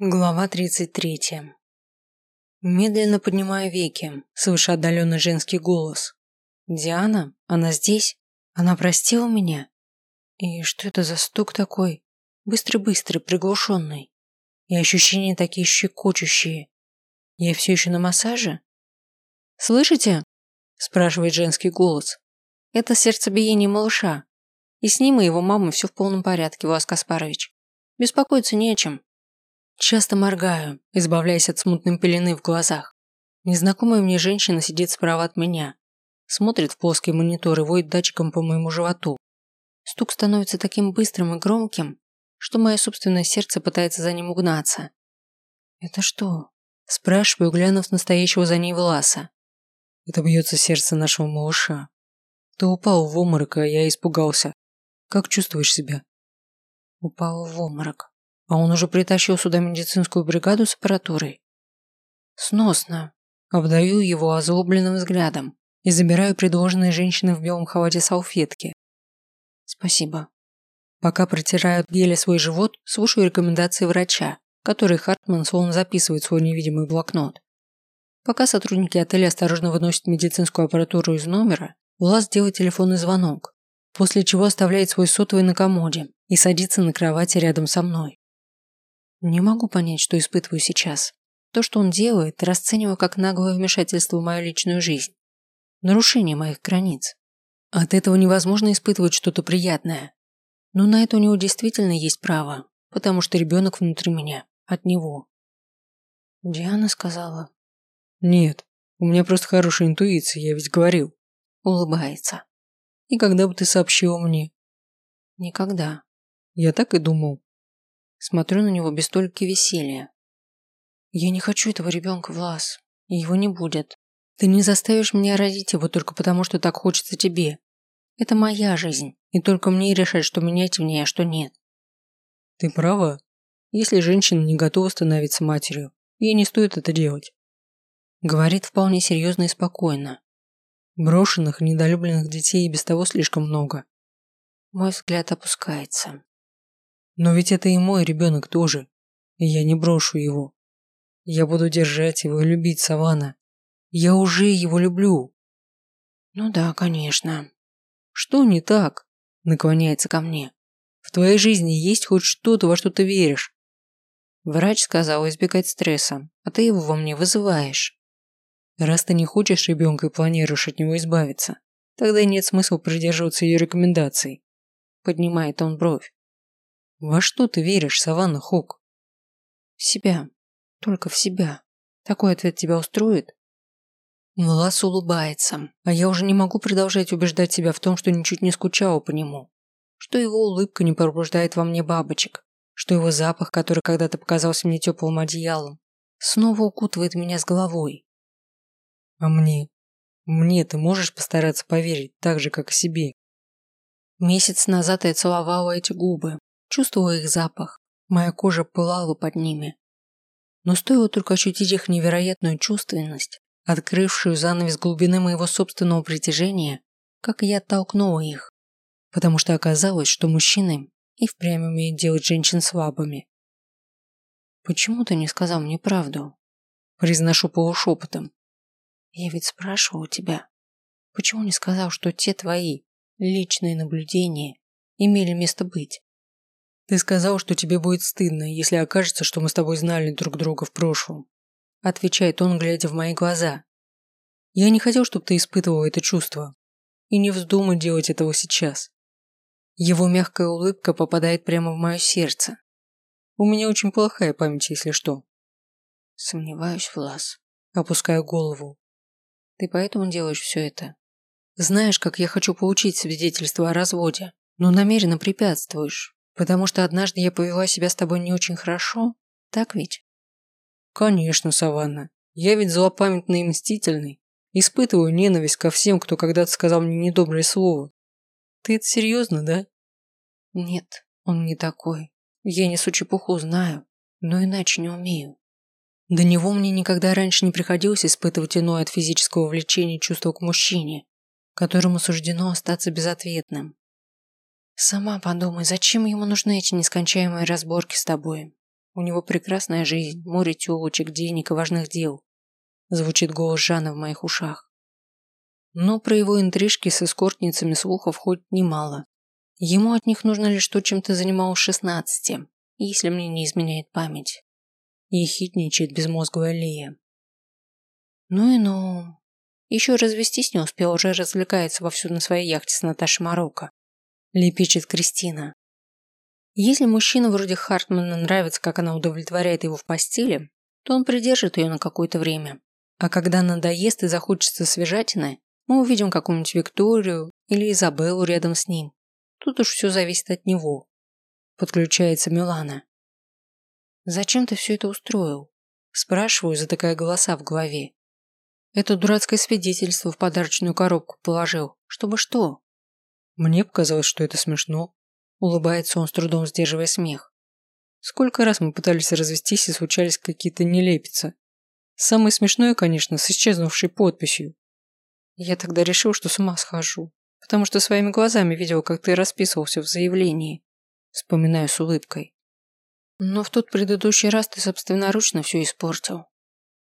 Глава 33. Медленно поднимаю веки, слыша отдаленный женский голос. «Диана? Она здесь? Она простила меня? И что это за стук такой? Быстрый-быстрый, приглушенный. И ощущения такие щекочущие. Я все еще на массаже? Слышите? Спрашивает женский голос. Это сердцебиение малыша. И с ним и его мамой все в полном порядке, Влас Каспарович. Беспокоиться не о чем. Часто моргаю, избавляясь от смутной пелены в глазах. Незнакомая мне женщина сидит справа от меня. Смотрит в плоский монитор и воет датчиком по моему животу. Стук становится таким быстрым и громким, что мое собственное сердце пытается за ним угнаться. «Это что?» – спрашиваю, глянув настоящего за ней Власа. «Это бьется сердце нашего малыша. Ты упал в обморок, а я испугался. Как чувствуешь себя?» Упал в обморок. А он уже притащил сюда медицинскую бригаду с аппаратурой. Сносно. Обдаю его озлобленным взглядом и забираю предложенные женщины в белом халате салфетки. Спасибо. Пока протирают гели свой живот, слушаю рекомендации врача, которые Хартман словно записывает в свой невидимый блокнот. Пока сотрудники отеля осторожно выносят медицинскую аппаратуру из номера, Влас делает телефонный звонок, после чего оставляет свой сотовый на комоде и садится на кровати рядом со мной. Не могу понять, что испытываю сейчас. То, что он делает, расцениваю как наглое вмешательство в мою личную жизнь. Нарушение моих границ. От этого невозможно испытывать что-то приятное. Но на это у него действительно есть право, потому что ребенок внутри меня, от него. Диана сказала. Нет, у меня просто хорошая интуиция, я ведь говорил. Улыбается. И когда бы ты сообщила мне? Никогда. Я так и думал. Смотрю на него без только веселья. Я не хочу этого ребенка, Влас. И его не будет. Ты не заставишь меня родить его только потому, что так хочется тебе. Это моя жизнь, и только мне решать, что менять в ней, а что нет. Ты права. Если женщина не готова становиться матерью, ей не стоит это делать. Говорит вполне серьезно и спокойно. Брошенных, недолюбленных детей и без того слишком много. Мой взгляд опускается. Но ведь это и мой ребенок тоже. И я не брошу его. Я буду держать его и любить Савана. Я уже его люблю. Ну да, конечно. Что не так? Наклоняется ко мне. В твоей жизни есть хоть что-то, во что ты веришь? Врач сказал избегать стресса, а ты его во мне вызываешь. Раз ты не хочешь ребенка и планируешь от него избавиться, тогда нет смысла придерживаться ее рекомендаций. Поднимает он бровь. Во что ты веришь, Саванна Хук? В себя. Только в себя. Такой ответ тебя устроит? Влас улыбается, а я уже не могу продолжать убеждать себя в том, что ничуть не скучала по нему. Что его улыбка не пробуждает во мне бабочек. Что его запах, который когда-то показался мне теплым одеялом, снова укутывает меня с головой. А мне? Мне ты можешь постараться поверить так же, как себе? Месяц назад я целовала эти губы, Чувствовала их запах, моя кожа пылала под ними. Но стоило только ощутить их невероятную чувственность, открывшую занавес глубины моего собственного притяжения, как я оттолкнула их, потому что оказалось, что мужчины и впрямь умеют делать женщин слабыми. «Почему ты не сказал мне правду?» Произношу полушепотом. «Я ведь спрашивал тебя, почему не сказал, что те твои личные наблюдения имели место быть?» Ты сказал, что тебе будет стыдно, если окажется, что мы с тобой знали друг друга в прошлом. Отвечает он, глядя в мои глаза. Я не хотел, чтобы ты испытывал это чувство. И не вздумай делать этого сейчас. Его мягкая улыбка попадает прямо в мое сердце. У меня очень плохая память, если что. Сомневаюсь, Влас. Опускаю голову. Ты поэтому делаешь все это? Знаешь, как я хочу получить свидетельство о разводе, но намеренно препятствуешь. Потому что однажды я повела себя с тобой не очень хорошо, так ведь? Конечно, Саванна. Я ведь злопамятный и мстительный. Испытываю ненависть ко всем, кто когда-то сказал мне недоброе слово. Ты это серьезно, да? Нет, он не такой. Я несу чепуху, знаю, но иначе не умею. До него мне никогда раньше не приходилось испытывать иное от физического влечения чувство к мужчине, которому суждено остаться безответным. Сама подумай, зачем ему нужны эти нескончаемые разборки с тобой? У него прекрасная жизнь, море телочек, денег и важных дел. Звучит голос Жана в моих ушах. Но про его интрижки с эскортницами слухов хоть немало. Ему от них нужно лишь то, чем ты занималась шестнадцати, если мне не изменяет память. Ехидничает безмозглая Лия. Ну и ну. Еще развестись не успел, уже развлекается вовсю на своей яхте с Наташей Марокко. Лепечет Кристина. Если мужчина вроде Хартмана нравится, как она удовлетворяет его в постели, то он придержит ее на какое-то время. А когда надоест и захочется свежатины, мы увидим какую-нибудь Викторию или Изабеллу рядом с ним. Тут уж все зависит от него. Подключается Милана. «Зачем ты все это устроил?» Спрашиваю, затыкая голоса в голове. Это дурацкое свидетельство в подарочную коробку положил. Чтобы что? Мне показалось, что это смешно. Улыбается он с трудом, сдерживая смех. Сколько раз мы пытались развестись и случались какие-то нелепицы. Самое смешное, конечно, с исчезнувшей подписью. Я тогда решил, что с ума схожу, потому что своими глазами видел, как ты расписывался в заявлении. Вспоминаю с улыбкой. Но в тот предыдущий раз ты собственноручно все испортил.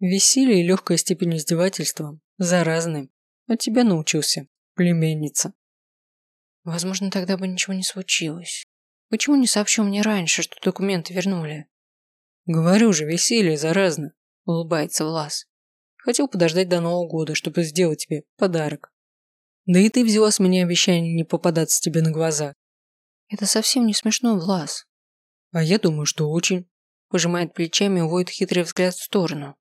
Веселье и легкая степень издевательства заразны. От тебя научился, племенница. Возможно, тогда бы ничего не случилось. Почему не сообщил мне раньше, что документы вернули? Говорю же, веселье заразно, улыбается Влас. Хотел подождать до Нового года, чтобы сделать тебе подарок. Да и ты взяла с меня обещание не попадаться тебе на глаза. Это совсем не смешно, Влас. А я думаю, что очень. Пожимает плечами и уводит хитрый взгляд в сторону.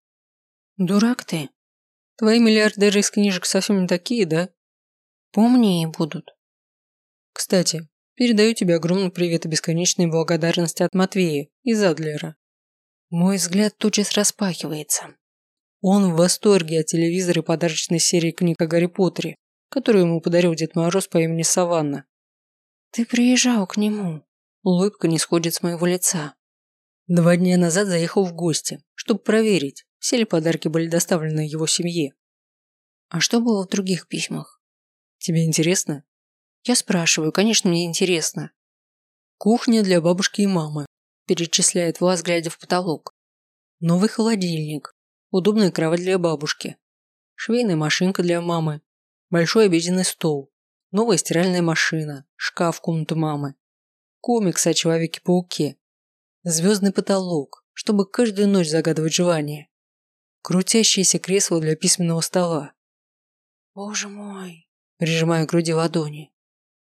Дурак ты. Твои миллиардеры из книжек совсем не такие, да? Помнее будут. Кстати, передаю тебе огромный привет и бесконечные благодарности от Матвея и Задлера. Мой взгляд тотчас распахивается. Он в восторге от телевизора и подарочной серии книг о Гарри Поттере, которую ему подарил Дед Мороз по имени Саванна. Ты приезжал к нему. Улыбка не сходит с моего лица. Два дня назад заехал в гости, чтобы проверить, все ли подарки были доставлены его семье. А что было в других письмах? Тебе интересно? Я спрашиваю, конечно, мне интересно. Кухня для бабушки и мамы, перечисляет Влас, глядя в потолок. Новый холодильник, удобная кровать для бабушки, швейная машинка для мамы, большой обеденный стол, новая стиральная машина, шкаф в комнату мамы, комикс о Человеке-пауке, звездный потолок, чтобы каждую ночь загадывать желание, крутящееся кресло для письменного стола. Боже мой, прижимая к груди ладони.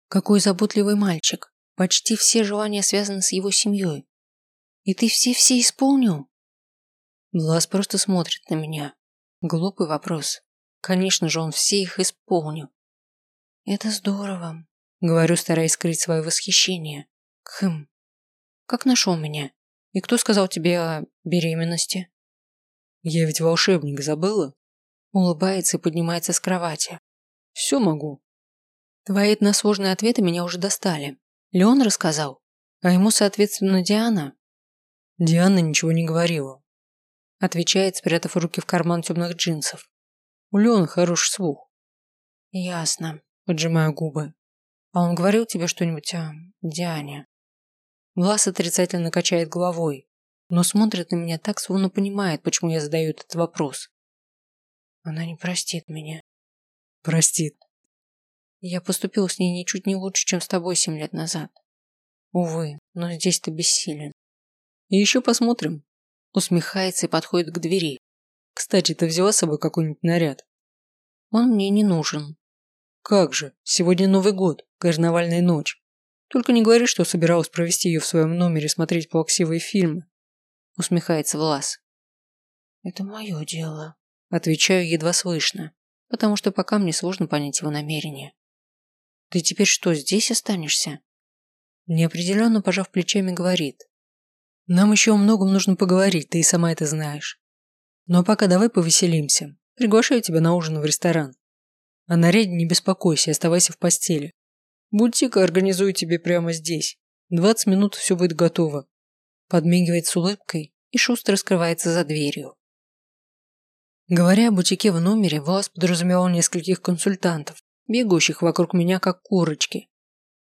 Какой заботливый мальчик. Почти все желания связаны с его семьей. И ты все-все исполнил? Влас просто смотрит на меня. Глупый вопрос. Конечно же, он все их исполнил. Это здорово, говорю, стараясь скрыть свое восхищение. Хм. Как нашел меня? И кто сказал тебе о беременности? Я ведь волшебник, забыла? Улыбается и поднимается с кровати. Все могу. Твои односложные ответы меня уже достали. Леон рассказал, а ему, соответственно, Диана. Диана ничего не говорила. Отвечает, спрятав руки в карман темных джинсов. У Леона хороший слух. Ясно, поджимаю губы. А он говорил тебе что-нибудь о Диане? Влас отрицательно качает головой но смотрит на меня так, словно понимает, почему я задаю этот вопрос. Она не простит меня. Простит. Я поступил с ней ничуть не лучше, чем с тобой семь лет назад. Увы, но здесь ты бессилен. И еще посмотрим. Усмехается и подходит к двери. Кстати, ты взяла с собой какой-нибудь наряд? Он мне не нужен. Как же, сегодня Новый год, карнавальная ночь. Только не говори, что собиралась провести ее в своем номере смотреть плаксивые фильмы усмехается Влас. Это мое дело. Отвечаю едва слышно, потому что пока мне сложно понять его намерение. Ты теперь что, здесь останешься? Неопределенно пожав плечами, говорит. Нам еще о многом нужно поговорить, ты и сама это знаешь. Но пока давай повеселимся. Приглашаю тебя на ужин в ресторан. О наряде не беспокойся, оставайся в постели. Бутика организую тебе прямо здесь. Двадцать минут все будет готово подмигивает с улыбкой и шустро скрывается за дверью. Говоря о бутике в номере, Влас подразумевал нескольких консультантов, бегущих вокруг меня как курочки,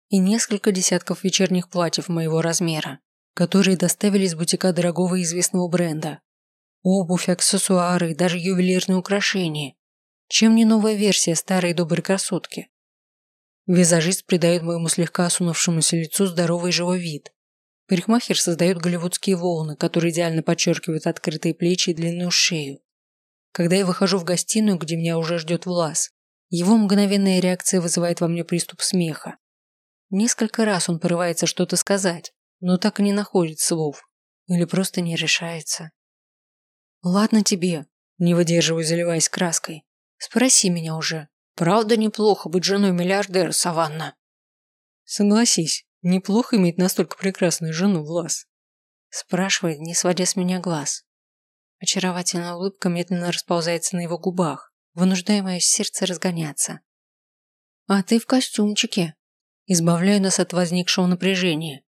и несколько десятков вечерних платьев моего размера. которые доставили из бутика дорогого известного бренда. Обувь, аксессуары и даже ювелирные украшения. Чем не новая версия старой доброй красотки? Визажист придает моему слегка осунувшемуся лицу здоровый живой вид. Парикмахер создает голливудские волны, которые идеально подчеркивают открытые плечи и длинную шею. Когда я выхожу в гостиную, где меня уже ждет Влас, его мгновенная реакция вызывает во мне приступ смеха. Несколько раз он порывается что-то сказать, но так и не находит слов. Или просто не решается. «Ладно тебе», – не выдерживаю, заливаясь краской. «Спроси меня уже. Правда неплохо быть женой миллиардера, Саванна?» «Согласись, неплохо иметь настолько прекрасную жену, Влас», – спрашивает, не сводя с меня глаз. Очаровательная улыбка медленно расползается на его губах, вынуждая мое сердце разгоняться. «А ты в костюмчике», избавляю нас от возникшего напряжения.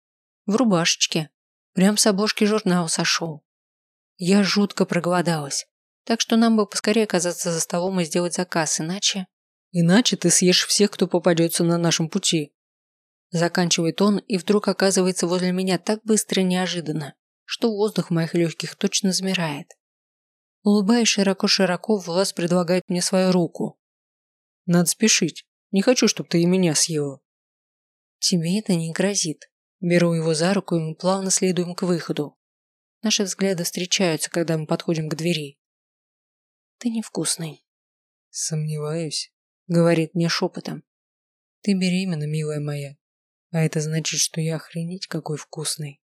В рубашечке. Прям с обложки журнала сошел. Я жутко проголодалась, так что нам бы поскорее оказаться за столом и сделать заказ, иначе... Иначе ты съешь всех, кто попадется на нашем пути. Заканчивает он и вдруг оказывается возле меня так быстро и неожиданно, что воздух в моих легких точно замирает. Улыбаясь широко-широко, Влас предлагает мне свою руку. Надо спешить. Не хочу, чтобы ты и меня съела. Тебе это не грозит. Беру его за руку, и мы плавно следуем к выходу. Наши взгляды встречаются, когда мы подходим к двери. Ты невкусный. Сомневаюсь, говорит мне шепотом. Ты беременна, милая моя. А это значит, что я охренеть какой вкусный.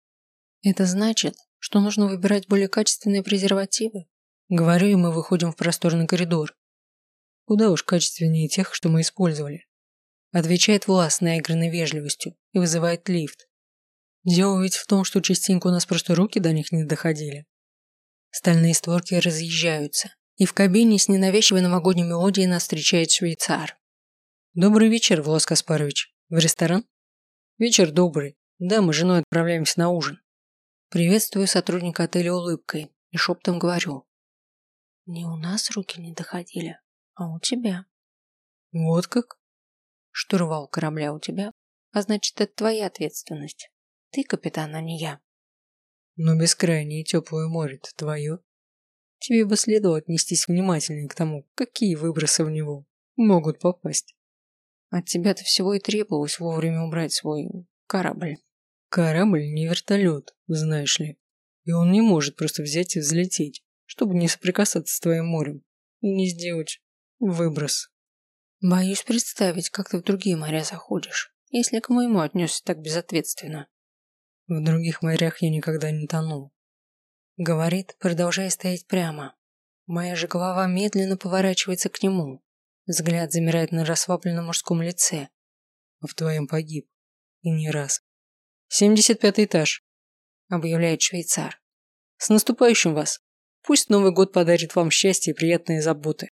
Это значит, что нужно выбирать более качественные презервативы. Говорю, и мы выходим в просторный коридор. Куда уж качественнее тех, что мы использовали. Отвечает Влас наигранной вежливостью и вызывает лифт. Дело ведь в том, что частенько у нас просто руки до них не доходили. Стальные створки разъезжаются, и в кабине с ненавязчивой новогодней мелодией нас встречает швейцар. «Добрый вечер, Влас Каспарович. В ресторан?» «Вечер добрый. Да, мы с женой отправляемся на ужин». Приветствую сотрудника отеля улыбкой и шептом говорю. «Не у нас руки не доходили, а у тебя». «Вот как?» Штурвал корабля у тебя, а значит, это твоя ответственность. Ты капитан, а не я. Но бескрайнее теплое море-то твое. Тебе бы следовало отнестись внимательнее к тому, какие выбросы в него могут попасть. От тебя-то всего и требовалось вовремя убрать свой корабль. Корабль не вертолет, знаешь ли. И он не может просто взять и взлететь, чтобы не соприкасаться с твоим морем и не сделать выброс. Боюсь представить, как ты в другие моря заходишь, если к моему отнесся так безответственно. В других морях я никогда не тонул. Говорит, продолжая стоять прямо. Моя же голова медленно поворачивается к нему. Взгляд замирает на расслабленном мужском лице. А в твоем погиб. И не раз. «Семьдесят пятый этаж», — объявляет швейцар. «С наступающим вас! Пусть Новый год подарит вам счастье и приятные заботы!»